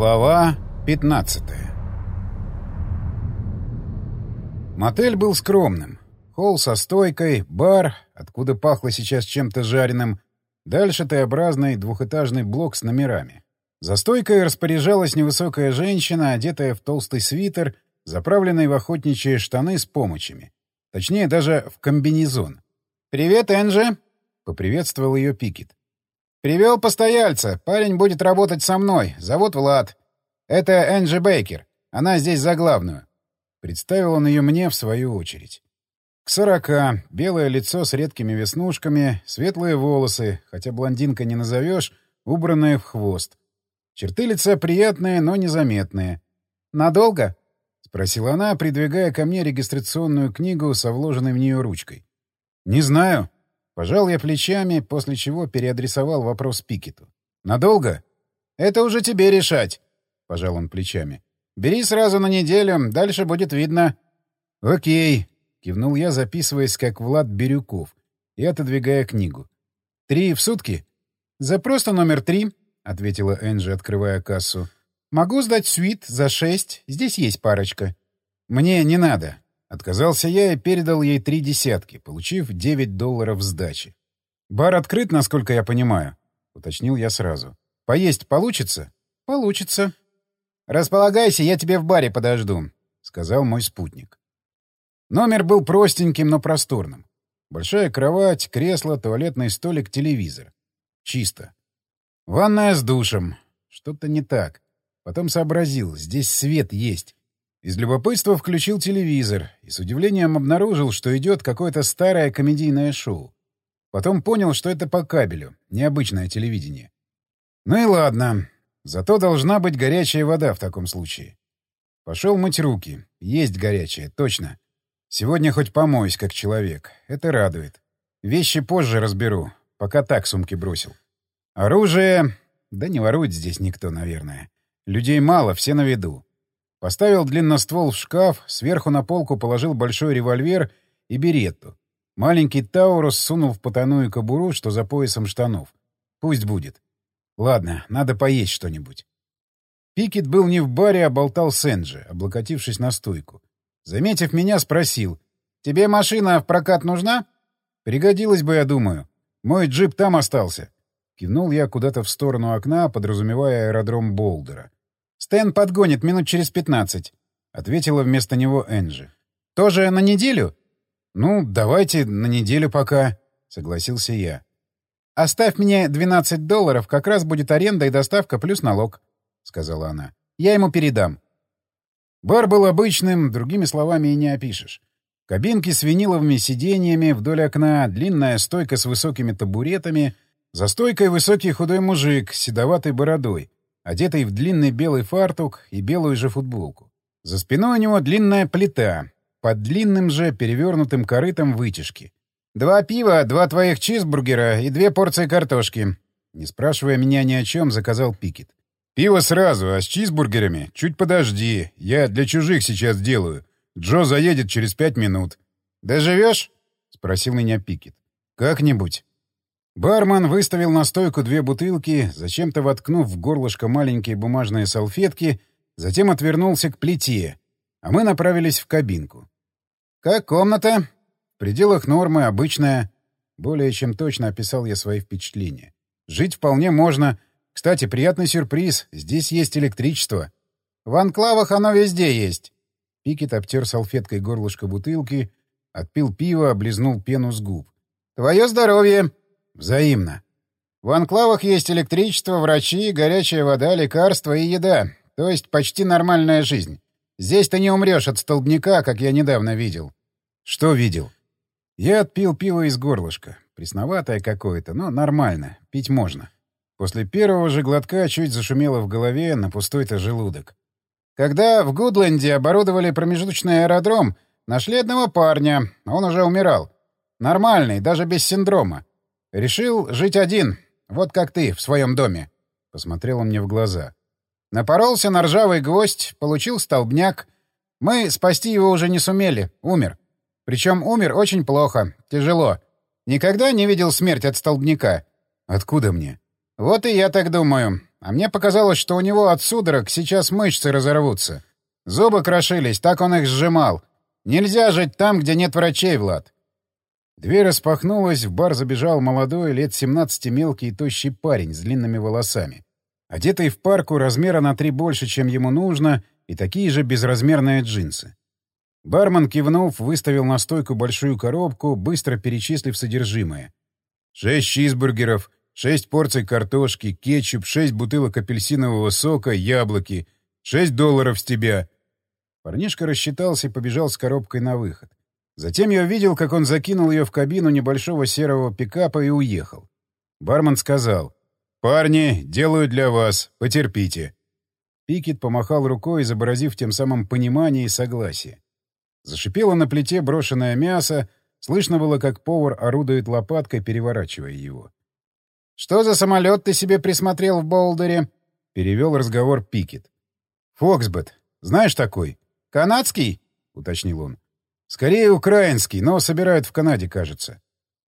Глава 15 Мотель был скромным. Холл со стойкой, бар, откуда пахло сейчас чем-то жареным, дальше Т-образный двухэтажный блок с номерами. За стойкой распоряжалась невысокая женщина, одетая в толстый свитер, заправленный в охотничьи штаны с помощами. Точнее, даже в комбинезон. «Привет, Энджи!» — поприветствовал ее Пикет. «Привел постояльца. Парень будет работать со мной. Зовут Влад. Это Энджи Бейкер. Она здесь за главную». Представил он ее мне в свою очередь. К сорока, белое лицо с редкими веснушками, светлые волосы, хотя блондинка не назовешь, убранные в хвост. Черты лица приятные, но незаметные. «Надолго?» — спросила она, придвигая ко мне регистрационную книгу со вложенной в нее ручкой. «Не знаю», Пожал я плечами, после чего переадресовал вопрос Пикету. «Надолго?» «Это уже тебе решать», — пожал он плечами. «Бери сразу на неделю, дальше будет видно». «Окей», — кивнул я, записываясь как Влад Бирюков и отодвигая книгу. «Три в сутки?» «За просто номер три», — ответила Энджи, открывая кассу. «Могу сдать свит за шесть. Здесь есть парочка». «Мне не надо», Отказался я и передал ей три десятки, получив девять долларов сдачи. «Бар открыт, насколько я понимаю», — уточнил я сразу. «Поесть получится?» «Получится». «Располагайся, я тебе в баре подожду», — сказал мой спутник. Номер был простеньким, но просторным. Большая кровать, кресло, туалетный столик, телевизор. Чисто. Ванная с душем. Что-то не так. Потом сообразил, здесь свет есть. Из любопытства включил телевизор и с удивлением обнаружил, что идет какое-то старое комедийное шоу. Потом понял, что это по кабелю, необычное телевидение. Ну и ладно. Зато должна быть горячая вода в таком случае. Пошел мыть руки. Есть горячая, точно. Сегодня хоть помоюсь, как человек. Это радует. Вещи позже разберу, пока так сумки бросил. Оружие... Да не ворует здесь никто, наверное. Людей мало, все на виду. Поставил длинноствол в шкаф, сверху на полку положил большой револьвер и беретту. Маленький Таурус сунул в потаную кобуру, что за поясом штанов. Пусть будет. Ладно, надо поесть что-нибудь. Пикет был не в баре, а болтал с Энджи, облокотившись на стойку. Заметив меня, спросил. «Тебе машина в прокат нужна?» «Пригодилась бы, я думаю. Мой джип там остался». Кивнул я куда-то в сторону окна, подразумевая аэродром Болдера. «Стэн подгонит минут через пятнадцать», — ответила вместо него Энджи. «Тоже на неделю?» «Ну, давайте на неделю пока», — согласился я. «Оставь мне двенадцать долларов, как раз будет аренда и доставка плюс налог», — сказала она. «Я ему передам». Бар был обычным, другими словами и не опишешь. Кабинки с виниловыми сиденьями вдоль окна, длинная стойка с высокими табуретами, за стойкой высокий худой мужик с седоватой бородой, одетый в длинный белый фартук и белую же футболку. За спиной у него длинная плита, под длинным же перевернутым корытом вытяжки. «Два пива, два твоих чизбургера и две порции картошки», не спрашивая меня ни о чем, заказал Пикет. «Пиво сразу, а с чизбургерами чуть подожди. Я для чужих сейчас делаю. Джо заедет через пять минут». «Доживешь?» — спросил меня Пикет. «Как-нибудь». Бармен выставил на стойку две бутылки, зачем-то воткнув в горлышко маленькие бумажные салфетки, затем отвернулся к плите, а мы направились в кабинку. «Как комната?» «В пределах нормы, обычная». Более чем точно описал я свои впечатления. «Жить вполне можно. Кстати, приятный сюрприз. Здесь есть электричество». «В анклавах оно везде есть». Пикет обтер салфеткой горлышко бутылки, отпил пиво, облизнул пену с губ. «Твое здоровье!» Взаимно. В анклавах есть электричество, врачи, горячая вода, лекарства и еда. То есть почти нормальная жизнь. Здесь ты не умрешь от столбняка, как я недавно видел. Что видел? Я отпил пиво из горлышка. Пресноватое какое-то, но нормально. Пить можно. После первого же глотка чуть зашумело в голове на пустой-то желудок. Когда в Гудленде оборудовали промежуточный аэродром, нашли одного парня. Он уже умирал. Нормальный, даже без синдрома. Решил жить один, вот как ты, в своем доме. Посмотрел он мне в глаза. Напоролся на ржавый гвоздь, получил столбняк. Мы спасти его уже не сумели, умер. Причем умер очень плохо, тяжело. Никогда не видел смерть от столбняка. Откуда мне? Вот и я так думаю. а мне показалось, что у него от судорог сейчас мышцы разорвутся. Зубы крошились, так он их сжимал. Нельзя жить там, где нет врачей, Влад. Дверь распахнулась, в бар забежал молодой, лет 17 мелкий и тощий парень с длинными волосами. Одетый в парку размера на три больше, чем ему нужно, и такие же безразмерные джинсы. Бармен, кивнув, выставил на стойку большую коробку, быстро перечислив содержимое. Шесть чизбургеров, шесть порций картошки, кетчуп, шесть бутылок апельсинового сока, яблоки, шесть долларов с тебя. Парнишка рассчитался и побежал с коробкой на выход. Затем я увидел, как он закинул ее в кабину небольшого серого пикапа и уехал. Бармен сказал, «Парни, делаю для вас, потерпите». Пикет помахал рукой, изобразив тем самым понимание и согласие. Зашипело на плите брошенное мясо, слышно было, как повар орудует лопаткой, переворачивая его. «Что за самолет ты себе присмотрел в Болдере?» — перевел разговор Пикет. «Фоксбет. Знаешь такой?» «Канадский?» — уточнил он. «Скорее украинский, но собирают в Канаде, кажется».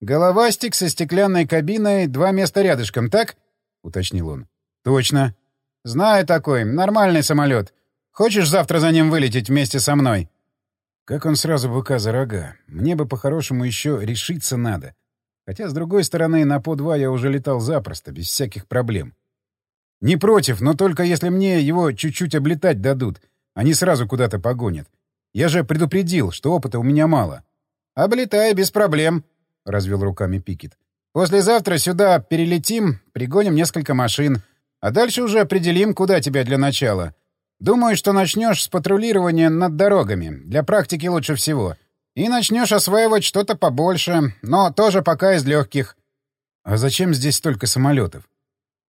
«Головастик со стеклянной кабиной, два места рядышком, так?» — уточнил он. «Точно». «Знаю такой. Нормальный самолет. Хочешь завтра за ним вылететь вместе со мной?» Как он сразу быка за рога. Мне бы по-хорошему еще решиться надо. Хотя, с другой стороны, на по-2 я уже летал запросто, без всяких проблем. Не против, но только если мне его чуть-чуть облетать дадут, они сразу куда-то погонят. Я же предупредил, что опыта у меня мало. — Облетай без проблем, — развел руками Пикет. — Послезавтра сюда перелетим, пригоним несколько машин, а дальше уже определим, куда тебя для начала. Думаю, что начнешь с патрулирования над дорогами. Для практики лучше всего. И начнешь осваивать что-то побольше, но тоже пока из легких. А зачем здесь столько самолетов?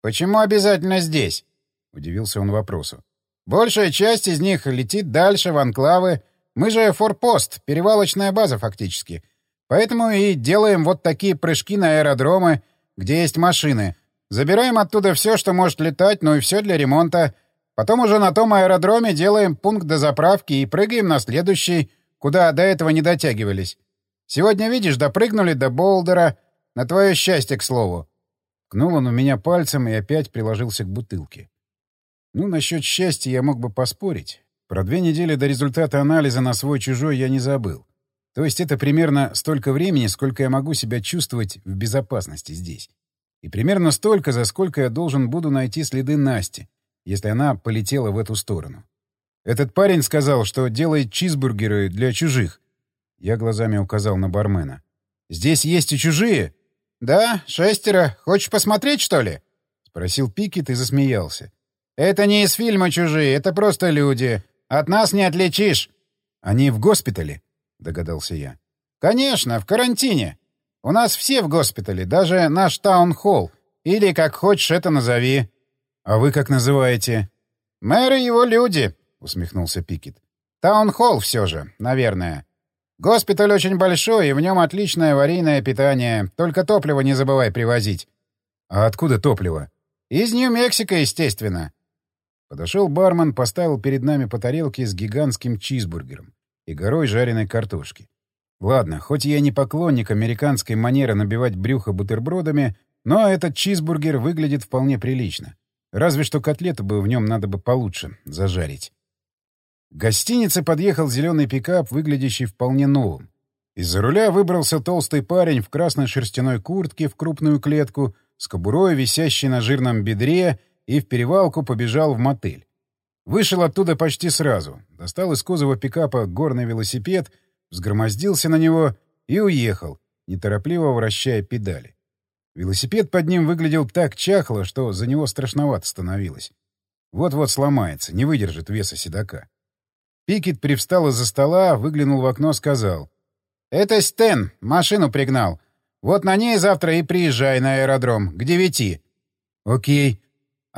Почему обязательно здесь? Удивился он вопросу. Большая часть из них летит дальше, в анклавы. Мы же форпост, перевалочная база фактически. Поэтому и делаем вот такие прыжки на аэродромы, где есть машины. Забираем оттуда все, что может летать, ну и все для ремонта — Потом уже на том аэродроме делаем пункт дозаправки и прыгаем на следующий, куда до этого не дотягивались. Сегодня, видишь, допрыгнули до Болдера. На твое счастье, к слову. Кнул он у меня пальцем и опять приложился к бутылке. Ну, насчет счастья я мог бы поспорить. Про две недели до результата анализа на свой-чужой я не забыл. То есть это примерно столько времени, сколько я могу себя чувствовать в безопасности здесь. И примерно столько, за сколько я должен буду найти следы Насти, если она полетела в эту сторону. Этот парень сказал, что делает чизбургеры для чужих. Я глазами указал на бармена. «Здесь есть и чужие?» «Да, шестеро. Хочешь посмотреть, что ли?» — спросил Пикет и засмеялся. «Это не из фильма «Чужие», это просто люди. От нас не отличишь». «Они в госпитале?» — догадался я. «Конечно, в карантине. У нас все в госпитале, даже наш таун-холл. Или, как хочешь, это назови. «А вы как называете?» «Мэры его люди», — усмехнулся Пикет. «Таунхолл все же, наверное. Госпиталь очень большой, и в нем отличное аварийное питание. Только топливо не забывай привозить». «А откуда топливо?» «Из Нью-Мексико, естественно». Подошел бармен, поставил перед нами по тарелке с гигантским чизбургером и горой жареной картошки. Ладно, хоть я не поклонник американской манеры набивать брюхо бутербродами, но этот чизбургер выглядит вполне прилично. Разве что котлету бы в нем надо бы получше зажарить. К гостинице подъехал зеленый пикап, выглядящий вполне новым. Из-за руля выбрался толстый парень в красной шерстяной куртке в крупную клетку, с кобурой, висящей на жирном бедре, и в перевалку побежал в мотель. Вышел оттуда почти сразу, достал из кузова пикапа горный велосипед, взгромоздился на него и уехал, неторопливо вращая педали. Велосипед под ним выглядел так чахло, что за него страшновато становилось. Вот-вот сломается, не выдержит веса седока. Пикет привстал из-за стола, выглянул в окно, сказал. «Это Стэн, машину пригнал. Вот на ней завтра и приезжай на аэродром, к девяти». «Окей.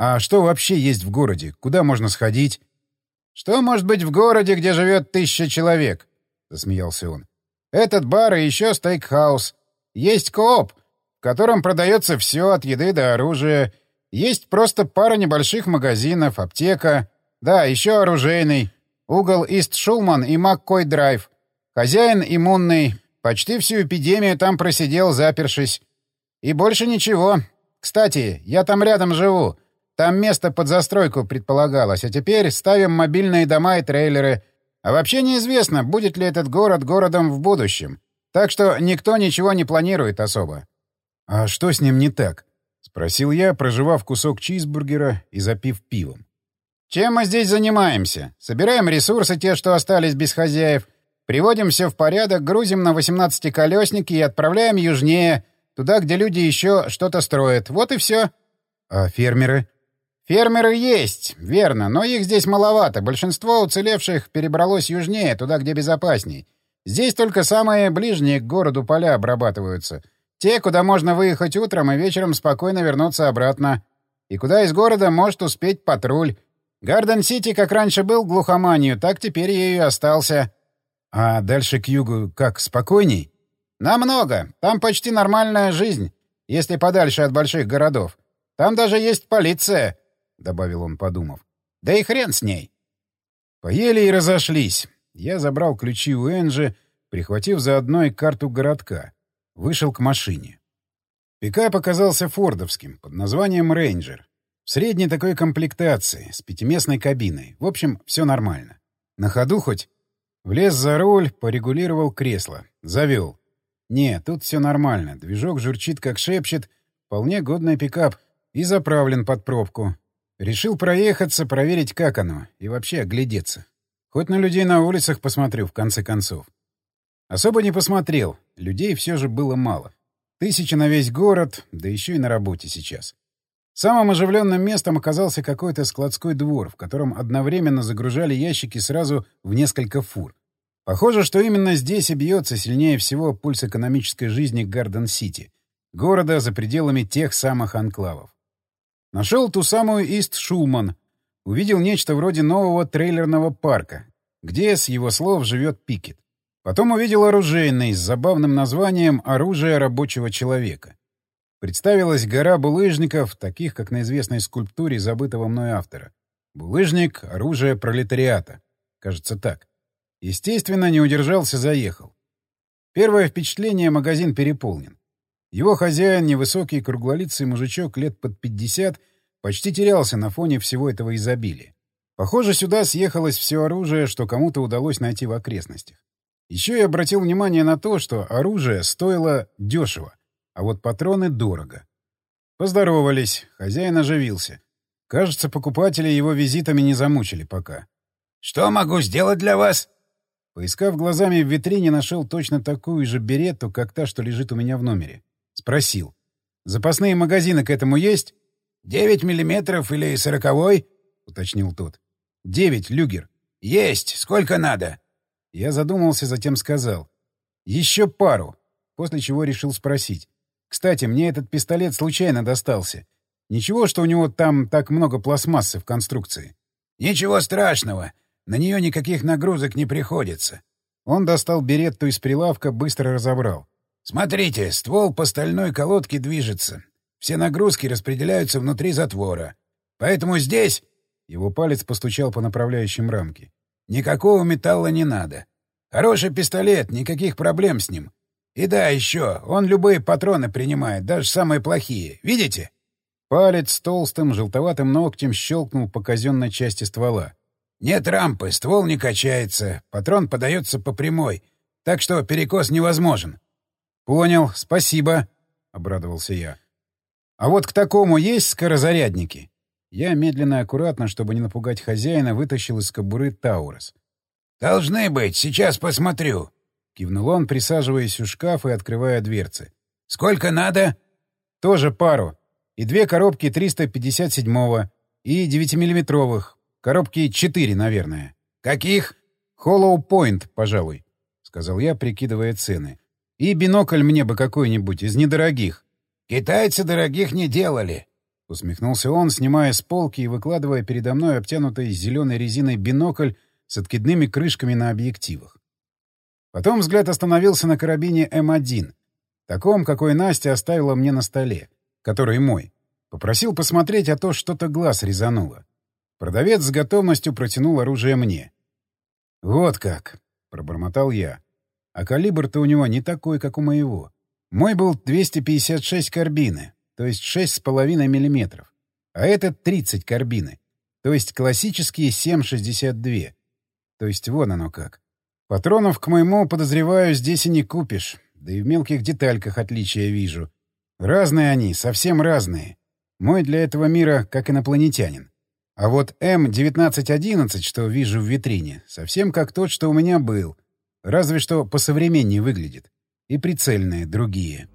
А что вообще есть в городе? Куда можно сходить?» «Что может быть в городе, где живет тысяча человек?» — засмеялся он. «Этот бар и еще стейкхаус. Есть кооп, в котором продается все от еды до оружия. Есть просто пара небольших магазинов, аптека. Да, еще оружейный. Угол Ист-Шулман и Маккой-Драйв. Хозяин иммунный. Почти всю эпидемию там просидел, запершись. И больше ничего. Кстати, я там рядом живу. Там место под застройку предполагалось, а теперь ставим мобильные дома и трейлеры. А вообще неизвестно, будет ли этот город городом в будущем. Так что никто ничего не планирует особо. «А что с ним не так?» — спросил я, проживав кусок чизбургера и запив пивом. «Чем мы здесь занимаемся? Собираем ресурсы, те, что остались без хозяев, приводим все в порядок, грузим на 18-колесники и отправляем южнее, туда, где люди еще что-то строят. Вот и все». «А фермеры?» «Фермеры есть, верно, но их здесь маловато. Большинство уцелевших перебралось южнее, туда, где безопасней. Здесь только самые ближние к городу поля обрабатываются». Те, куда можно выехать утром и вечером спокойно вернуться обратно. И куда из города может успеть патруль. Гарден-Сити, как раньше был глухоманию, так теперь ею остался. А дальше к югу как, спокойней? Намного. Там почти нормальная жизнь, если подальше от больших городов. Там даже есть полиция, — добавил он, подумав. Да и хрен с ней. Поели и разошлись. Я забрал ключи у Энджи, прихватив заодно и карту городка. Вышел к машине. Пикап оказался фордовским, под названием «Рейнджер». В средней такой комплектации, с пятиместной кабиной. В общем, все нормально. На ходу хоть? Влез за руль, порегулировал кресло. Завел. Не, тут все нормально. Движок журчит, как шепчет. Вполне годный пикап. И заправлен под пробку. Решил проехаться, проверить, как оно. И вообще оглядеться. Хоть на людей на улицах посмотрю, в конце концов. Особо не посмотрел. Людей все же было мало. Тысячи на весь город, да еще и на работе сейчас. Самым оживленным местом оказался какой-то складской двор, в котором одновременно загружали ящики сразу в несколько фур. Похоже, что именно здесь и бьется сильнее всего пульс экономической жизни Гарден-Сити, города за пределами тех самых анклавов. Нашел ту самую Ист Шулман, увидел нечто вроде нового трейлерного парка, где, с его слов, живет Пикет. Потом увидел оружейный с забавным названием «Оружие рабочего человека». Представилась гора булыжников, таких, как на известной скульптуре забытого мной автора. Булыжник — оружие пролетариата. Кажется, так. Естественно, не удержался, заехал. Первое впечатление — магазин переполнен. Его хозяин, невысокий круглолицый мужичок лет под 50, почти терялся на фоне всего этого изобилия. Похоже, сюда съехалось все оружие, что кому-то удалось найти в окрестностях. Еще я обратил внимание на то, что оружие стоило дешево, а вот патроны дорого. Поздоровались, хозяин оживился. Кажется, покупатели его визитами не замучили пока. «Что могу сделать для вас?» Поискав глазами в витрине, нашел точно такую же берету, как та, что лежит у меня в номере. Спросил. «Запасные магазины к этому есть?» «Девять миллиметров или сороковой?» — уточнил тот. «Девять, люгер». «Есть! Сколько надо?» Я задумался, затем сказал. «Еще пару», после чего решил спросить. «Кстати, мне этот пистолет случайно достался. Ничего, что у него там так много пластмассы в конструкции?» «Ничего страшного. На нее никаких нагрузок не приходится». Он достал беретту из прилавка, быстро разобрал. «Смотрите, ствол по стальной колодке движется. Все нагрузки распределяются внутри затвора. Поэтому здесь...» Его палец постучал по направляющим рамке. Никакого металла не надо. Хороший пистолет, никаких проблем с ним. И да, еще, он любые патроны принимает, даже самые плохие. Видите? Палец с толстым желтоватым ногтем щелкнул по казенной части ствола. Нет рампы, ствол не качается, патрон подается по прямой, так что перекос невозможен. Понял, спасибо, — обрадовался я. А вот к такому есть скорозарядники? Я медленно и аккуратно, чтобы не напугать хозяина, вытащил из кобуры Таурос. «Должны быть, сейчас посмотрю», — кивнул он, присаживаясь у шкафа и открывая дверцы. «Сколько надо?» «Тоже пару. И две коробки 357-го, и 9-миллиметровых. Коробки четыре, наверное». «Каких?» «Холлоу Пойнт, пожалуй», — сказал я, прикидывая цены. «И бинокль мне бы какой-нибудь, из недорогих». «Китайцы дорогих не делали», — усмехнулся он, снимая с полки и выкладывая передо мной обтянутый зеленой резиной бинокль с откидными крышками на объективах. Потом взгляд остановился на карабине М1, таком, какой Настя оставила мне на столе, который мой. Попросил посмотреть, а то что-то глаз резануло. Продавец с готовностью протянул оружие мне. «Вот как!» — пробормотал я. «А калибр-то у него не такой, как у моего. Мой был 256 карбины, то есть 6,5 мм. а этот 30 карбины. То есть классические 7,62. То есть вон оно как. Патронов, к моему, подозреваю, здесь и не купишь. Да и в мелких детальках отличия вижу. Разные они, совсем разные. Мой для этого мира как инопланетянин. А вот М-1911, что вижу в витрине, совсем как тот, что у меня был. Разве что посовременнее выглядит. И прицельные другие.